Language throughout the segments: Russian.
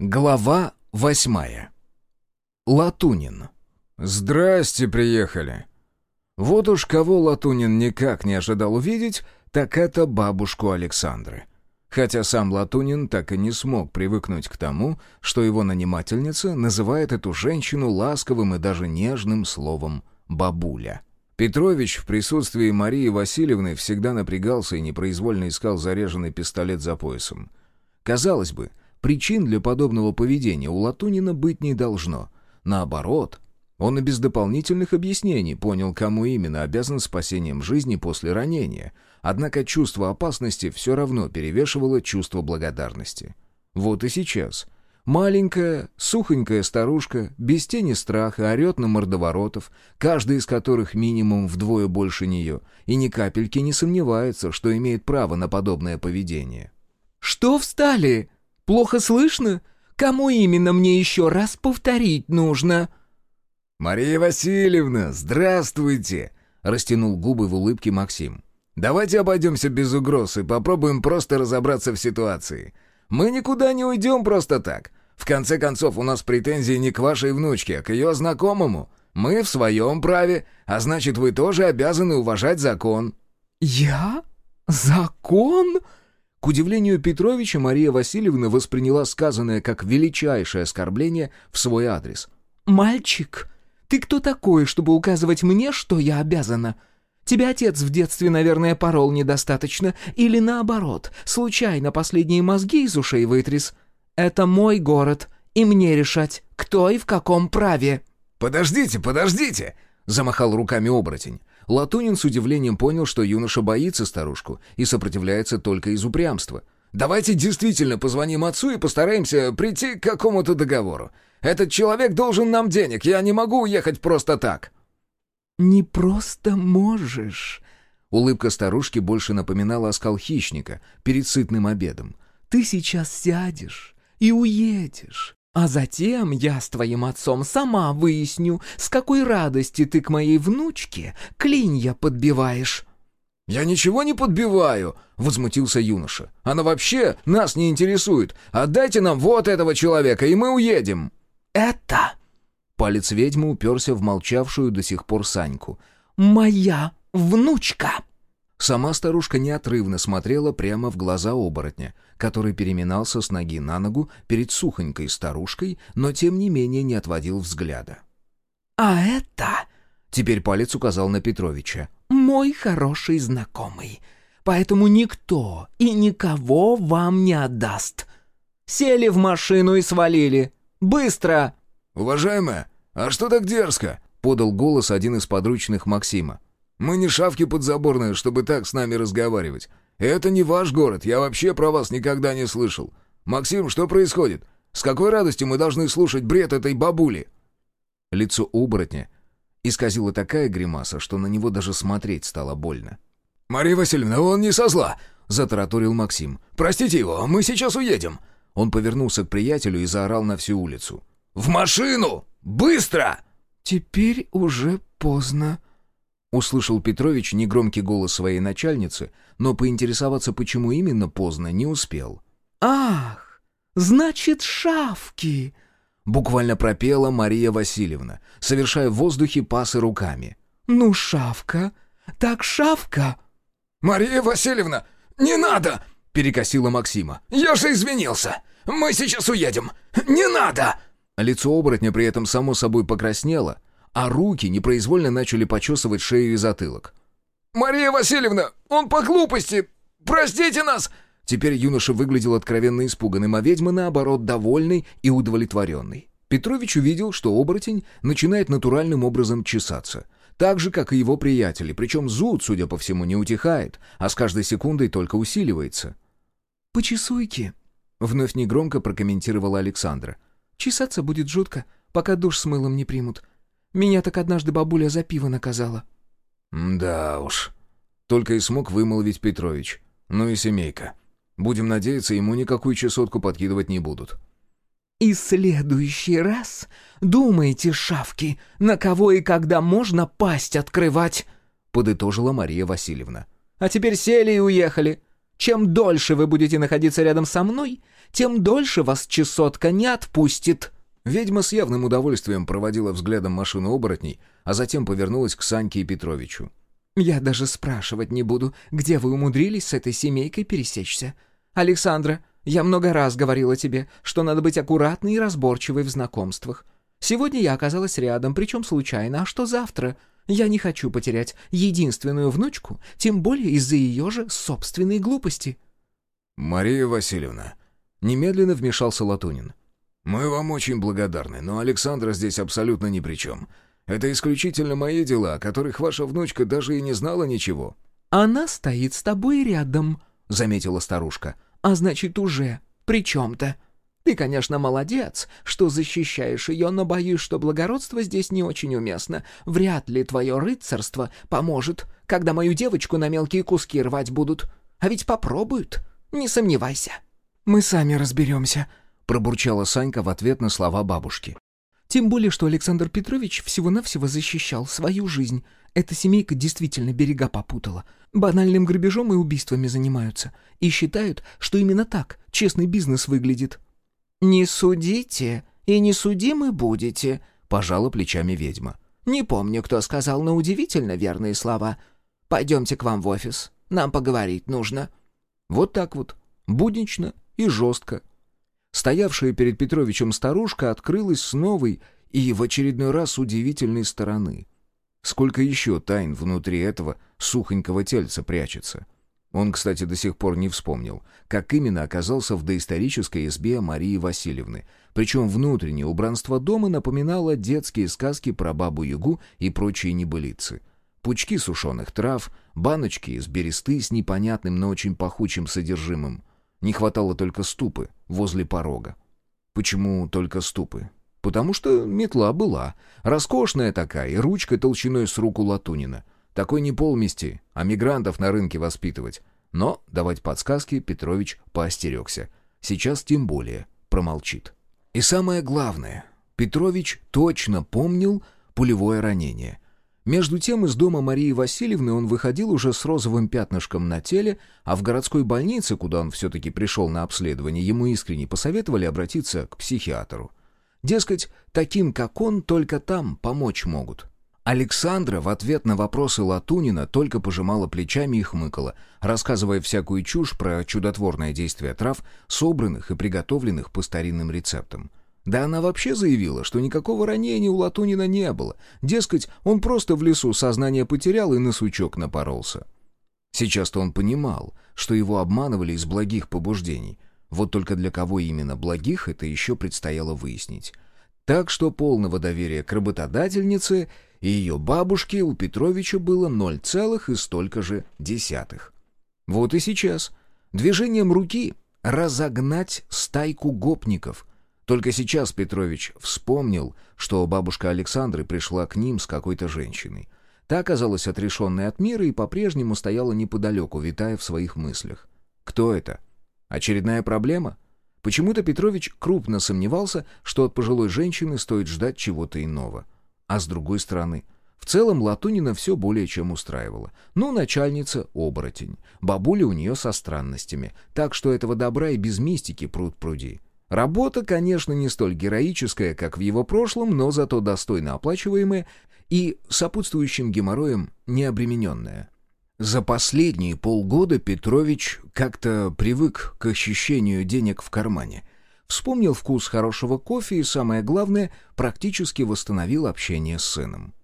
Глава восьмая. Латунин. «Здрасте, приехали!» Вот уж кого Латунин никак не ожидал увидеть, так это бабушку Александры. Хотя сам Латунин так и не смог привыкнуть к тому, что его нанимательница называет эту женщину ласковым и даже нежным словом «бабуля». Петрович в присутствии Марии Васильевны всегда напрягался и непроизвольно искал заряженный пистолет за поясом. Казалось бы, Причин для подобного поведения у Латунина быть не должно. Наоборот, он и без дополнительных объяснений понял, кому именно обязан спасением жизни после ранения. Однако чувство опасности все равно перевешивало чувство благодарности. Вот и сейчас. Маленькая, сухонькая старушка, без тени страха, орет на мордоворотов, каждый из которых минимум вдвое больше нее, и ни капельки не сомневается, что имеет право на подобное поведение. «Что встали?» Плохо слышно? Кому именно мне еще раз повторить нужно?» «Мария Васильевна, здравствуйте!» — растянул губы в улыбке Максим. «Давайте обойдемся без угроз и попробуем просто разобраться в ситуации. Мы никуда не уйдем просто так. В конце концов, у нас претензии не к вашей внучке, а к ее знакомому. Мы в своем праве, а значит, вы тоже обязаны уважать закон». «Я? Закон?» К удивлению Петровича, Мария Васильевна восприняла сказанное как величайшее оскорбление в свой адрес. «Мальчик, ты кто такой, чтобы указывать мне, что я обязана? Тебя отец в детстве, наверное, порол недостаточно, или наоборот, случайно последние мозги из ушей вытряс. Это мой город, и мне решать, кто и в каком праве». «Подождите, подождите!» — замахал руками оборотень. Латунин с удивлением понял, что юноша боится старушку и сопротивляется только из упрямства. «Давайте действительно позвоним отцу и постараемся прийти к какому-то договору. Этот человек должен нам денег, я не могу уехать просто так». «Не просто можешь». Улыбка старушки больше напоминала оскал хищника перед сытным обедом. «Ты сейчас сядешь и уедешь, а затем я с твоим отцом сама выясню, с какой радости ты к моей внучке клинья подбиваешь». «Я ничего не подбиваю», — возмутился юноша. «Она вообще нас не интересует. Отдайте нам вот этого человека, и мы уедем». «Это...» Палец ведьмы уперся в молчавшую до сих пор Саньку. «Моя внучка!» Сама старушка неотрывно смотрела прямо в глаза оборотня, который переминался с ноги на ногу перед сухонькой старушкой, но тем не менее не отводил взгляда. «А это...» — теперь палец указал на Петровича. «Мой хороший знакомый. Поэтому никто и никого вам не отдаст. Сели в машину и свалили. Быстро!» «Уважаемая, а что так дерзко?» — подал голос один из подручных Максима. Мы не шавки подзаборные, чтобы так с нами разговаривать. Это не ваш город, я вообще про вас никогда не слышал. Максим, что происходит? С какой радостью мы должны слушать бред этой бабули?» Лицо оборотня исказило такая гримаса, что на него даже смотреть стало больно. «Мария Васильевна, он не со зла!» — затараторил Максим. «Простите его, мы сейчас уедем!» Он повернулся к приятелю и заорал на всю улицу. «В машину! Быстро!» «Теперь уже поздно», Услышал Петрович негромкий голос своей начальницы, но поинтересоваться, почему именно поздно, не успел. «Ах, значит, шавки!» Буквально пропела Мария Васильевна, совершая в воздухе пасы руками. «Ну, шавка, так шавка!» «Мария Васильевна, не надо!» — перекосила Максима. «Я же извинился! Мы сейчас уедем! Не надо!» Лицо оборотня при этом само собой покраснело, а руки непроизвольно начали почесывать шею и затылок. «Мария Васильевна, он по глупости! Простите нас!» Теперь юноша выглядел откровенно испуганным, а ведьма, наоборот, довольный и удовлетворенный. Петрович увидел, что оборотень начинает натуральным образом чесаться. Так же, как и его приятели, причем зуд, судя по всему, не утихает, а с каждой секундой только усиливается. «Почесуйки», — вновь негромко прокомментировала Александра. «Чесаться будет жутко, пока душ с мылом не примут. Меня так однажды бабуля за пиво наказала». «Да уж», — только и смог вымолвить Петрович. «Ну и семейка. Будем надеяться, ему никакую чесотку подкидывать не будут». «И следующий раз думайте, шавки, на кого и когда можно пасть открывать», — подытожила Мария Васильевна. «А теперь сели и уехали. Чем дольше вы будете находиться рядом со мной, тем дольше вас чесотка не отпустит». Ведьма с явным удовольствием проводила взглядом машину оборотней, а затем повернулась к Саньке и Петровичу. «Я даже спрашивать не буду, где вы умудрились с этой семейкой пересечься. Александра, я много раз говорила тебе, что надо быть аккуратной и разборчивой в знакомствах. Сегодня я оказалась рядом, причем случайно, а что завтра? Я не хочу потерять единственную внучку, тем более из-за ее же собственной глупости». «Мария Васильевна», — немедленно вмешался Латунин. «Мы вам очень благодарны, но Александра здесь абсолютно ни при чем. Это исключительно мои дела, о которых ваша внучка даже и не знала ничего». «Она стоит с тобой рядом», — заметила старушка. «А значит, уже при чем-то. Ты, конечно, молодец, что защищаешь ее, но боюсь, что благородство здесь не очень уместно. Вряд ли твое рыцарство поможет, когда мою девочку на мелкие куски рвать будут. А ведь попробуют, не сомневайся». «Мы сами разберемся», пробурчала Санька в ответ на слова бабушки. Тем более, что Александр Петрович всего-навсего защищал свою жизнь. Эта семейка действительно берега попутала. Банальным грабежом и убийствами занимаются. И считают, что именно так честный бизнес выглядит. «Не судите и не судимы будете», — пожала плечами ведьма. «Не помню, кто сказал, но удивительно верные слова. Пойдемте к вам в офис. Нам поговорить нужно». Вот так вот, буднично и жестко, Стоявшая перед Петровичем старушка открылась с новой и в очередной раз удивительной стороны. Сколько еще тайн внутри этого сухонького тельца прячется? Он, кстати, до сих пор не вспомнил, как именно оказался в доисторической избе Марии Васильевны. Причем внутреннее убранство дома напоминало детские сказки про бабу-ягу и прочие небылицы. Пучки сушеных трав, баночки из бересты с непонятным, но очень пахучим содержимым, не хватало только ступы возле порога. Почему только ступы? Потому что метла была. Роскошная такая, и ручка толщиной с руку Латунина. Такой не полмести, а мигрантов на рынке воспитывать. Но давать подсказки Петрович поостерегся. Сейчас тем более промолчит. И самое главное, Петрович точно помнил пулевое ранение — между тем из дома Марии Васильевны он выходил уже с розовым пятнышком на теле, а в городской больнице, куда он все-таки пришел на обследование, ему искренне посоветовали обратиться к психиатру. Дескать, таким, как он, только там помочь могут. Александра в ответ на вопросы Латунина только пожимала плечами и хмыкала, рассказывая всякую чушь про чудотворное действие трав, собранных и приготовленных по старинным рецептам. Да она вообще заявила, что никакого ранения у Латунина не было. Дескать, он просто в лесу сознание потерял и на сучок напоролся. Сейчас-то он понимал, что его обманывали из благих побуждений. Вот только для кого именно благих, это еще предстояло выяснить. Так что полного доверия к работодательнице и ее бабушке у Петровича было ноль целых и столько же десятых. Вот и сейчас. Движением руки разогнать стайку гопников, только сейчас Петрович вспомнил, что бабушка Александры пришла к ним с какой-то женщиной. Та оказалась отрешенной от мира и по-прежнему стояла неподалеку, витая в своих мыслях. Кто это? Очередная проблема? Почему-то Петрович крупно сомневался, что от пожилой женщины стоит ждать чего-то иного. А с другой стороны, в целом Латунина все более чем устраивало. Ну, начальница — оборотень. Бабуля у нее со странностями, так что этого добра и без мистики пруд пруди. Работа, конечно, не столь героическая, как в его прошлом, но зато достойно оплачиваемая и сопутствующим геморроем необремененная. За последние полгода Петрович как-то привык к ощущению денег в кармане. Вспомнил вкус хорошего кофе и, самое главное, практически восстановил общение с сыном.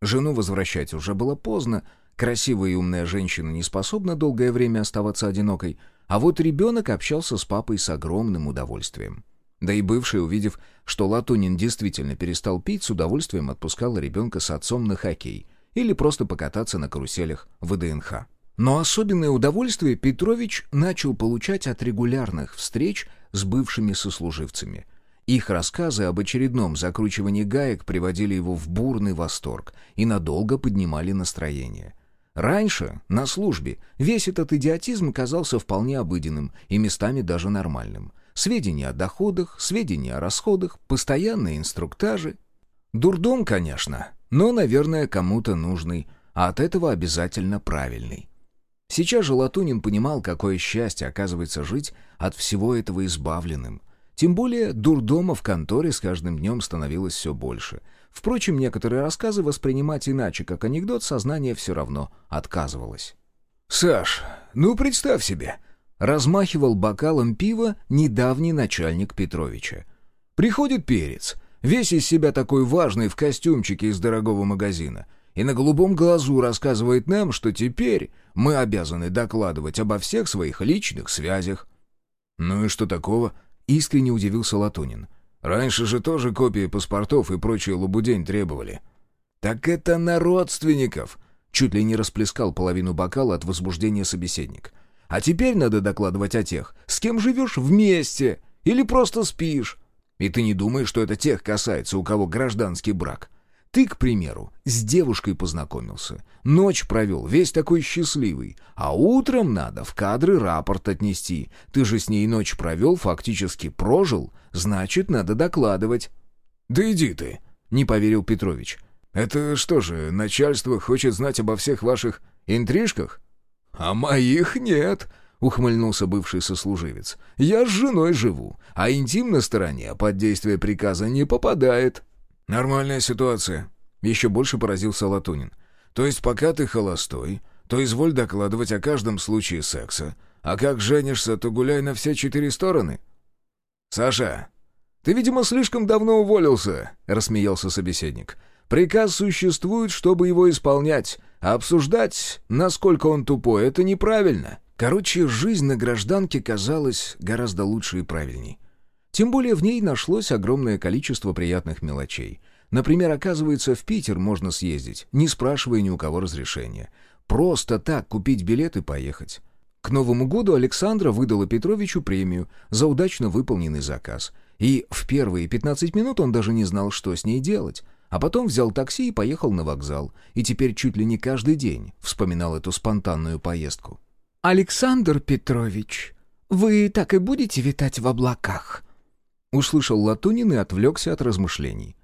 Жену возвращать уже было поздно, красивая и умная женщина не способна долгое время оставаться одинокой — а вот ребенок общался с папой с огромным удовольствием. Да и бывший, увидев, что Латунин действительно перестал пить, с удовольствием отпускал ребенка с отцом на хоккей или просто покататься на каруселях в ДНХ. Но особенное удовольствие Петрович начал получать от регулярных встреч с бывшими сослуживцами. Их рассказы об очередном закручивании гаек приводили его в бурный восторг и надолго поднимали настроение – Раньше, на службе, весь этот идиотизм казался вполне обыденным и местами даже нормальным. Сведения о доходах, сведения о расходах, постоянные инструктажи. Дурдом, конечно, но, наверное, кому-то нужный, а от этого обязательно правильный. Сейчас же Латунин понимал, какое счастье оказывается жить от всего этого избавленным. Тем более дурдома в конторе с каждым днем становилось все больше. Впрочем, некоторые рассказы воспринимать иначе, как анекдот, сознание все равно отказывалось. «Саш, ну представь себе!» — размахивал бокалом пива недавний начальник Петровича. «Приходит перец, весь из себя такой важный в костюмчике из дорогого магазина, и на голубом глазу рассказывает нам, что теперь мы обязаны докладывать обо всех своих личных связях». «Ну и что такого?» — искренне удивился Латунин. «Раньше же тоже копии паспортов и прочие лабудень требовали». «Так это на родственников!» — чуть ли не расплескал половину бокала от возбуждения собеседник. «А теперь надо докладывать о тех, с кем живешь вместе или просто спишь. И ты не думаешь, что это тех касается, у кого гражданский брак. Ты, к примеру, с девушкой познакомился, ночь провел, весь такой счастливый, а утром надо в кадры рапорт отнести. Ты же с ней ночь провел, фактически прожил, значит, надо докладывать». «Да иди ты», — не поверил Петрович. «Это что же, начальство хочет знать обо всех ваших интрижках?» «А моих нет», — ухмыльнулся бывший сослуживец. «Я с женой живу, а интим на стороне под действие приказа не попадает». «Нормальная ситуация», — еще больше поразился Латунин. «То есть пока ты холостой, то изволь докладывать о каждом случае секса, а как женишься, то гуляй на все четыре стороны». «Саша, ты, видимо, слишком давно уволился», — рассмеялся собеседник. «Приказ существует, чтобы его исполнять, а обсуждать, насколько он тупой, это неправильно». Короче, жизнь на гражданке казалась гораздо лучше и правильней. Тем более в ней нашлось огромное количество приятных мелочей. Например, оказывается, в Питер можно съездить, не спрашивая ни у кого разрешения. Просто так купить билет и поехать. К Новому году Александра выдала Петровичу премию за удачно выполненный заказ. И в первые 15 минут он даже не знал, что с ней делать. А потом взял такси и поехал на вокзал. И теперь чуть ли не каждый день вспоминал эту спонтанную поездку. «Александр Петрович, вы так и будете витать в облаках?» Услышал Латунин и отвлекся от размышлений.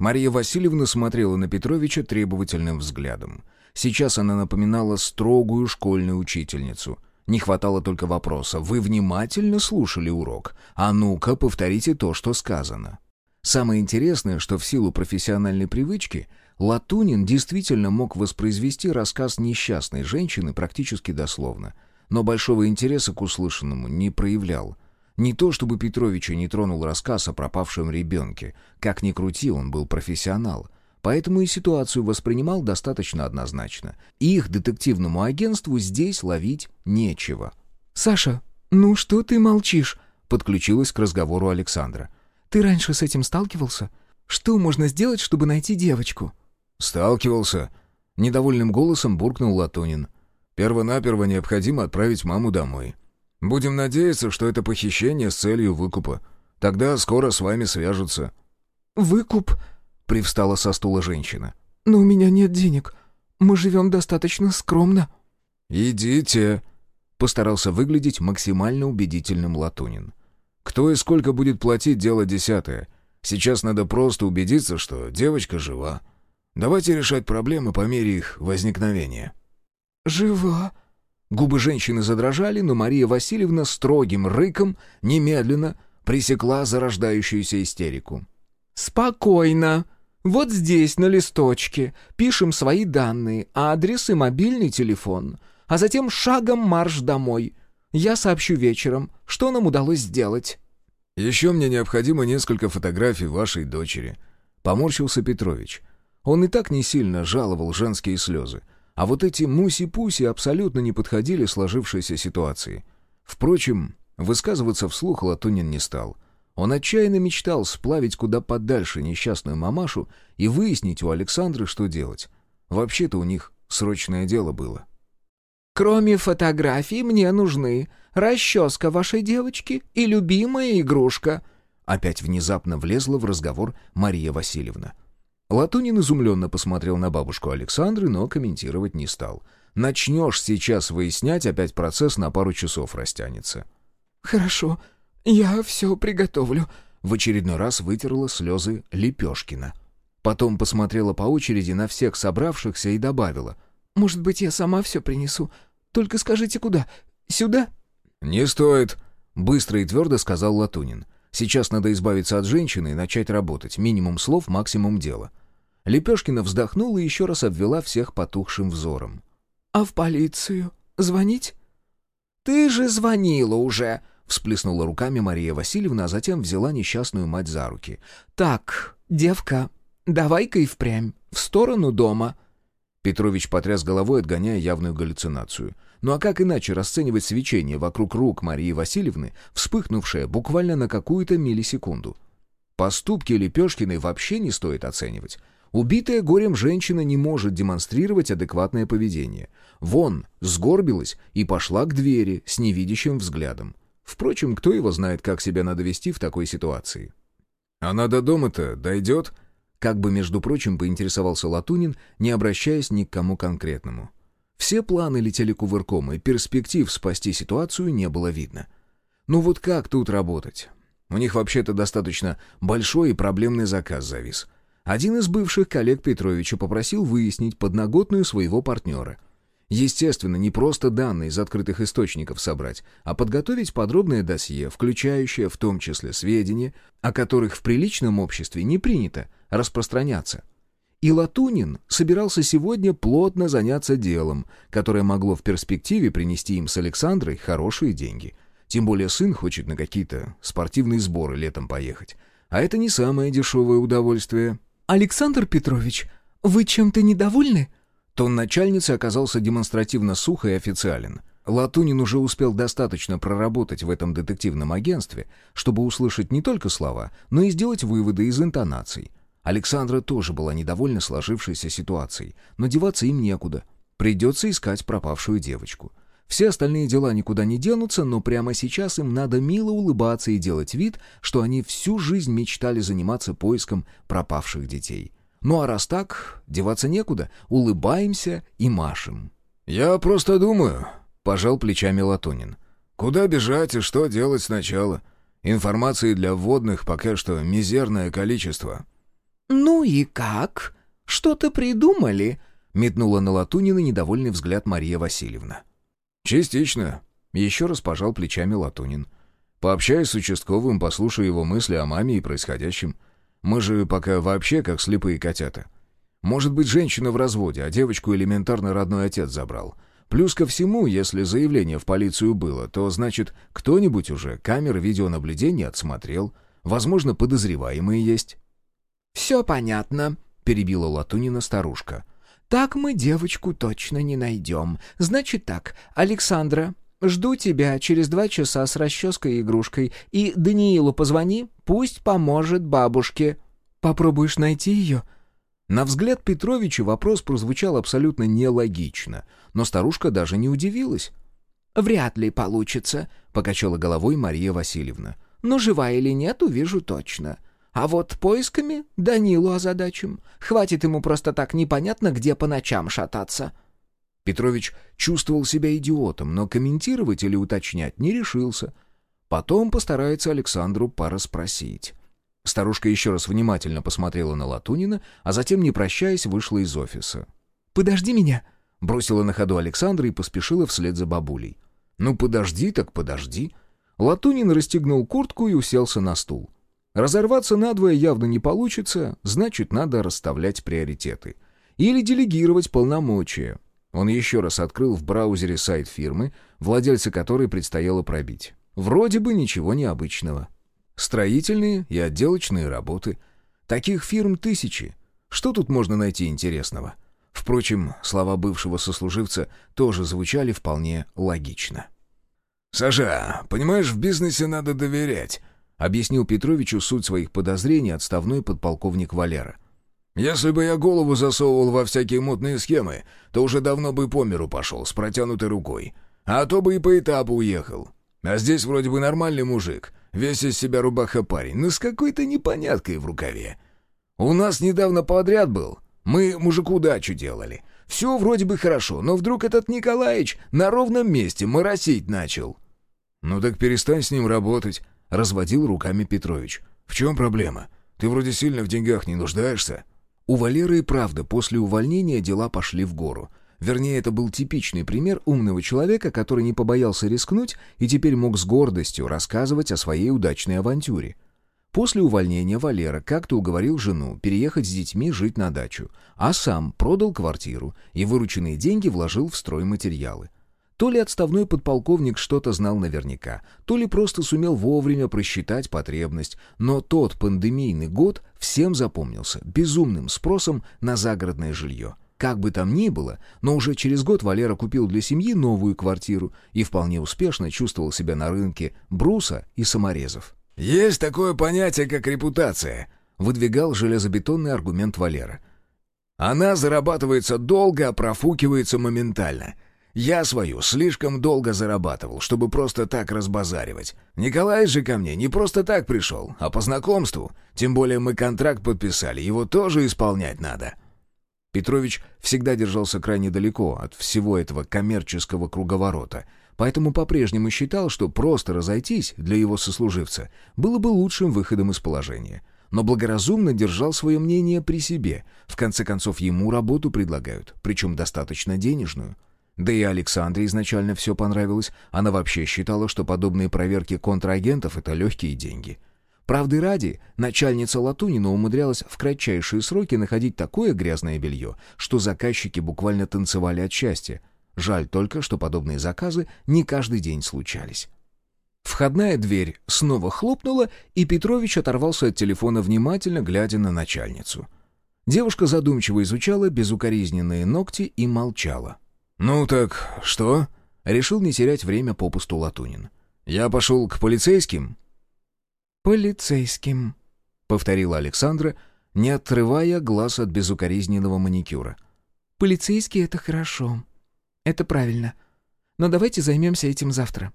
Мария Васильевна смотрела на Петровича требовательным взглядом. Сейчас она напоминала строгую школьную учительницу. Не хватало только вопроса «Вы внимательно слушали урок? А ну-ка, повторите то, что сказано». Самое интересное, что в силу профессиональной привычки Латунин действительно мог воспроизвести рассказ несчастной женщины практически дословно, но большого интереса к услышанному не проявлял – не то чтобы Петровича не тронул рассказ о пропавшем ребенке. Как ни крути, он был профессионал. Поэтому и ситуацию воспринимал достаточно однозначно. Их детективному агентству здесь ловить нечего. «Саша, ну что ты молчишь?» — подключилась к разговору Александра. «Ты раньше с этим сталкивался? Что можно сделать, чтобы найти девочку?» «Сталкивался», — недовольным голосом буркнул Латунин. «Первонаперво необходимо отправить маму домой. Будем надеяться, что это похищение с целью выкупа. Тогда скоро с вами свяжутся». «Выкуп?» — привстала со стула женщина. «Но у меня нет денег. Мы живем достаточно скромно». «Идите», — постарался выглядеть максимально убедительным Латунин. «Кто и сколько будет платить, дело десятое. Сейчас надо просто убедиться, что девочка жива. Давайте решать проблемы по мере их возникновения». «Жива?» Губы женщины задрожали, но Мария Васильевна строгим рыком немедленно пресекла зарождающуюся истерику. «Спокойно. Вот здесь, на листочке, пишем свои данные, адрес и мобильный телефон, а затем шагом марш домой. Я сообщу вечером, что нам удалось сделать». «Еще мне необходимо несколько фотографий вашей дочери», — поморщился Петрович. Он и так не сильно жаловал женские слезы. А вот эти муси-пуси абсолютно не подходили сложившейся ситуации. Впрочем, высказываться вслух Латунин не стал. Он отчаянно мечтал сплавить куда подальше несчастную мамашу и выяснить у Александры, что делать. Вообще-то у них срочное дело было. «Кроме фотографий мне нужны расческа вашей девочки и любимая игрушка», Опять внезапно влезла в разговор Мария Васильевна. Латунин изумленно посмотрел на бабушку Александры, но комментировать не стал. «Начнешь сейчас выяснять, опять процесс на пару часов растянется». «Хорошо, я все приготовлю», — в очередной раз вытерла слезы Лепешкина. Потом посмотрела по очереди на всех собравшихся и добавила. «Может быть, я сама все принесу? Только скажите, куда? Сюда?» «Не стоит», — быстро и твердо сказал Латунин. «Сейчас надо избавиться от женщины и начать работать. Минимум слов, максимум дела». Лепешкина вздохнула и еще раз обвела всех потухшим взором. «А в полицию? Звонить?» «Ты же звонила уже!» — всплеснула руками Мария Васильевна, а затем взяла несчастную мать за руки. «Так, девка, давай-ка и впрямь, в сторону дома». Петрович потряс головой, отгоняя явную галлюцинацию. Ну а как иначе расценивать свечение вокруг рук Марии Васильевны, вспыхнувшее буквально на какую-то миллисекунду? Поступки Лепешкиной вообще не стоит оценивать. Убитая горем женщина не может демонстрировать адекватное поведение. Вон, сгорбилась и пошла к двери с невидящим взглядом. Впрочем, кто его знает, как себя надо вести в такой ситуации. «Она до дома-то дойдет?» Как бы, между прочим, поинтересовался Латунин, не обращаясь ни к кому конкретному. Все планы летели кувырком, и перспектив спасти ситуацию не было видно. Ну вот как тут работать? У них вообще-то достаточно большой и проблемный заказ завис. Один из бывших коллег Петровича попросил выяснить подноготную своего партнера. Естественно, не просто данные из открытых источников собрать, а подготовить подробное досье, включающее в том числе сведения, о которых в приличном обществе не принято распространяться. И Латунин собирался сегодня плотно заняться делом, которое могло в перспективе принести им с Александрой хорошие деньги. Тем более сын хочет на какие-то спортивные сборы летом поехать. А это не самое дешевое удовольствие. «Александр Петрович, вы чем-то недовольны?» Тон начальницы оказался демонстративно сухо и официален. Латунин уже успел достаточно проработать в этом детективном агентстве, чтобы услышать не только слова, но и сделать выводы из интонаций. Александра тоже была недовольна сложившейся ситуацией, но деваться им некуда. Придется искать пропавшую девочку. Все остальные дела никуда не денутся, но прямо сейчас им надо мило улыбаться и делать вид, что они всю жизнь мечтали заниматься поиском пропавших детей. Ну а раз так, деваться некуда, улыбаемся и машем. «Я просто думаю», — пожал плечами Латунин. «Куда бежать и что делать сначала? Информации для вводных пока что мизерное количество». «Ну и как? Что-то придумали?» — метнула на Латунина недовольный взгляд Мария Васильевна. «Частично», — еще раз пожал плечами Латунин. «Пообщаюсь с участковым, послушаю его мысли о маме и происходящем. Мы же пока вообще как слепые котята. Может быть, женщина в разводе, а девочку элементарно родной отец забрал. Плюс ко всему, если заявление в полицию было, то, значит, кто-нибудь уже камеры видеонаблюдения отсмотрел. Возможно, подозреваемые есть. «Все понятно», — перебила Латунина старушка. «Так мы девочку точно не найдем. Значит так, Александра, Жду тебя через два часа с расческой и игрушкой. И Даниилу позвони, пусть поможет бабушке». «Попробуешь найти ее?» На взгляд Петровича вопрос прозвучал абсолютно нелогично, но старушка даже не удивилась. «Вряд ли получится», — покачала головой Мария Васильевна. «Но жива или нет, увижу точно. А вот поисками Данилу озадачим. Хватит ему просто так непонятно, где по ночам шататься». Петрович чувствовал себя идиотом, но комментировать или уточнять не решился. Потом постарается Александру пораспросить. Старушка еще раз внимательно посмотрела на Латунина, а затем, не прощаясь, вышла из офиса. «Подожди меня!» — бросила на ходу Александра и поспешила вслед за бабулей. «Ну, подожди так подожди!» Латунин расстегнул куртку и уселся на стул. Разорваться надвое явно не получится, значит, надо расставлять приоритеты. Или делегировать полномочия. Он еще раз открыл в браузере сайт фирмы, владельца которой предстояло пробить. Вроде бы ничего необычного. Строительные и отделочные работы. Таких фирм тысячи. Что тут можно найти интересного? Впрочем, слова бывшего сослуживца тоже звучали вполне логично. «Саша, понимаешь, в бизнесе надо доверять», — объяснил Петровичу суть своих подозрений отставной подполковник Валера. Если бы я голову засовывал во всякие мутные схемы, то уже давно бы по миру пошел с протянутой рукой. А то бы и по этапу уехал. А здесь вроде бы нормальный мужик, весь из себя рубаха парень, но с какой-то непоняткой в рукаве. У нас недавно подряд был. Мы мужику дачу делали. Все вроде бы хорошо, но вдруг этот Николаич на ровном месте моросить начал. «Ну так перестань с ним работать», — разводил руками Петрович. «В чем проблема? Ты вроде сильно в деньгах не нуждаешься». У Валеры и правда после увольнения дела пошли в гору. Вернее, это был типичный пример умного человека, который не побоялся рискнуть и теперь мог с гордостью рассказывать о своей удачной авантюре. После увольнения Валера как-то уговорил жену переехать с детьми жить на дачу, а сам продал квартиру и вырученные деньги вложил в стройматериалы. То ли отставной подполковник что-то знал наверняка, то ли просто сумел вовремя просчитать потребность, но тот пандемийный год всем запомнился безумным спросом на загородное жилье. Как бы там ни было, но уже через год Валера купил для семьи новую квартиру и вполне успешно чувствовал себя на рынке бруса и саморезов. «Есть такое понятие, как репутация», — выдвигал железобетонный аргумент Валера. «Она зарабатывается долго, а профукивается моментально». Я свою слишком долго зарабатывал, чтобы просто так разбазаривать. Николай же ко мне не просто так пришел, а по знакомству. Тем более мы контракт подписали, его тоже исполнять надо». Петрович всегда держался крайне далеко от всего этого коммерческого круговорота, поэтому по-прежнему считал, что просто разойтись для его сослуживца было бы лучшим выходом из положения. Но благоразумно держал свое мнение при себе. В конце концов, ему работу предлагают, причем достаточно денежную. Да и Александре изначально все понравилось. Она вообще считала, что подобные проверки контрагентов — это легкие деньги. Правды ради, начальница Латунина умудрялась в кратчайшие сроки находить такое грязное белье, что заказчики буквально танцевали от счастья. Жаль только, что подобные заказы не каждый день случались. Входная дверь снова хлопнула, и Петрович оторвался от телефона, внимательно глядя на начальницу. Девушка задумчиво изучала безукоризненные ногти и молчала. «Ну так что?» — решил не терять время попусту Латунин. «Я пошел к полицейским?» «Полицейским», — повторила Александра, не отрывая глаз от безукоризненного маникюра. «Полицейские — это хорошо. Это правильно. Но давайте займемся этим завтра.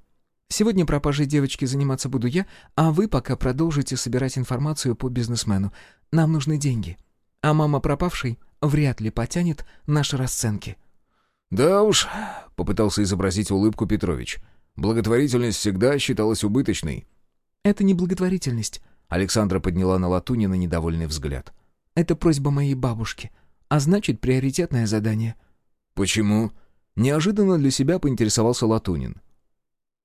Сегодня пропажей девочки заниматься буду я, а вы пока продолжите собирать информацию по бизнесмену. Нам нужны деньги. А мама пропавшей вряд ли потянет наши расценки». «Да уж», — попытался изобразить улыбку Петрович. «Благотворительность всегда считалась убыточной». «Это не благотворительность», — Александра подняла на Латунина недовольный взгляд. «Это просьба моей бабушки, а значит, приоритетное задание». «Почему?» — неожиданно для себя поинтересовался Латунин.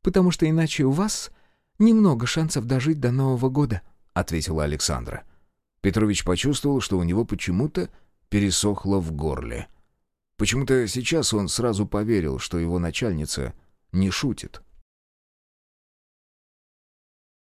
«Потому что иначе у вас немного шансов дожить до Нового года», — ответила Александра. Петрович почувствовал, что у него почему-то пересохло в горле. Почему-то сейчас он сразу поверил, что его начальница не шутит.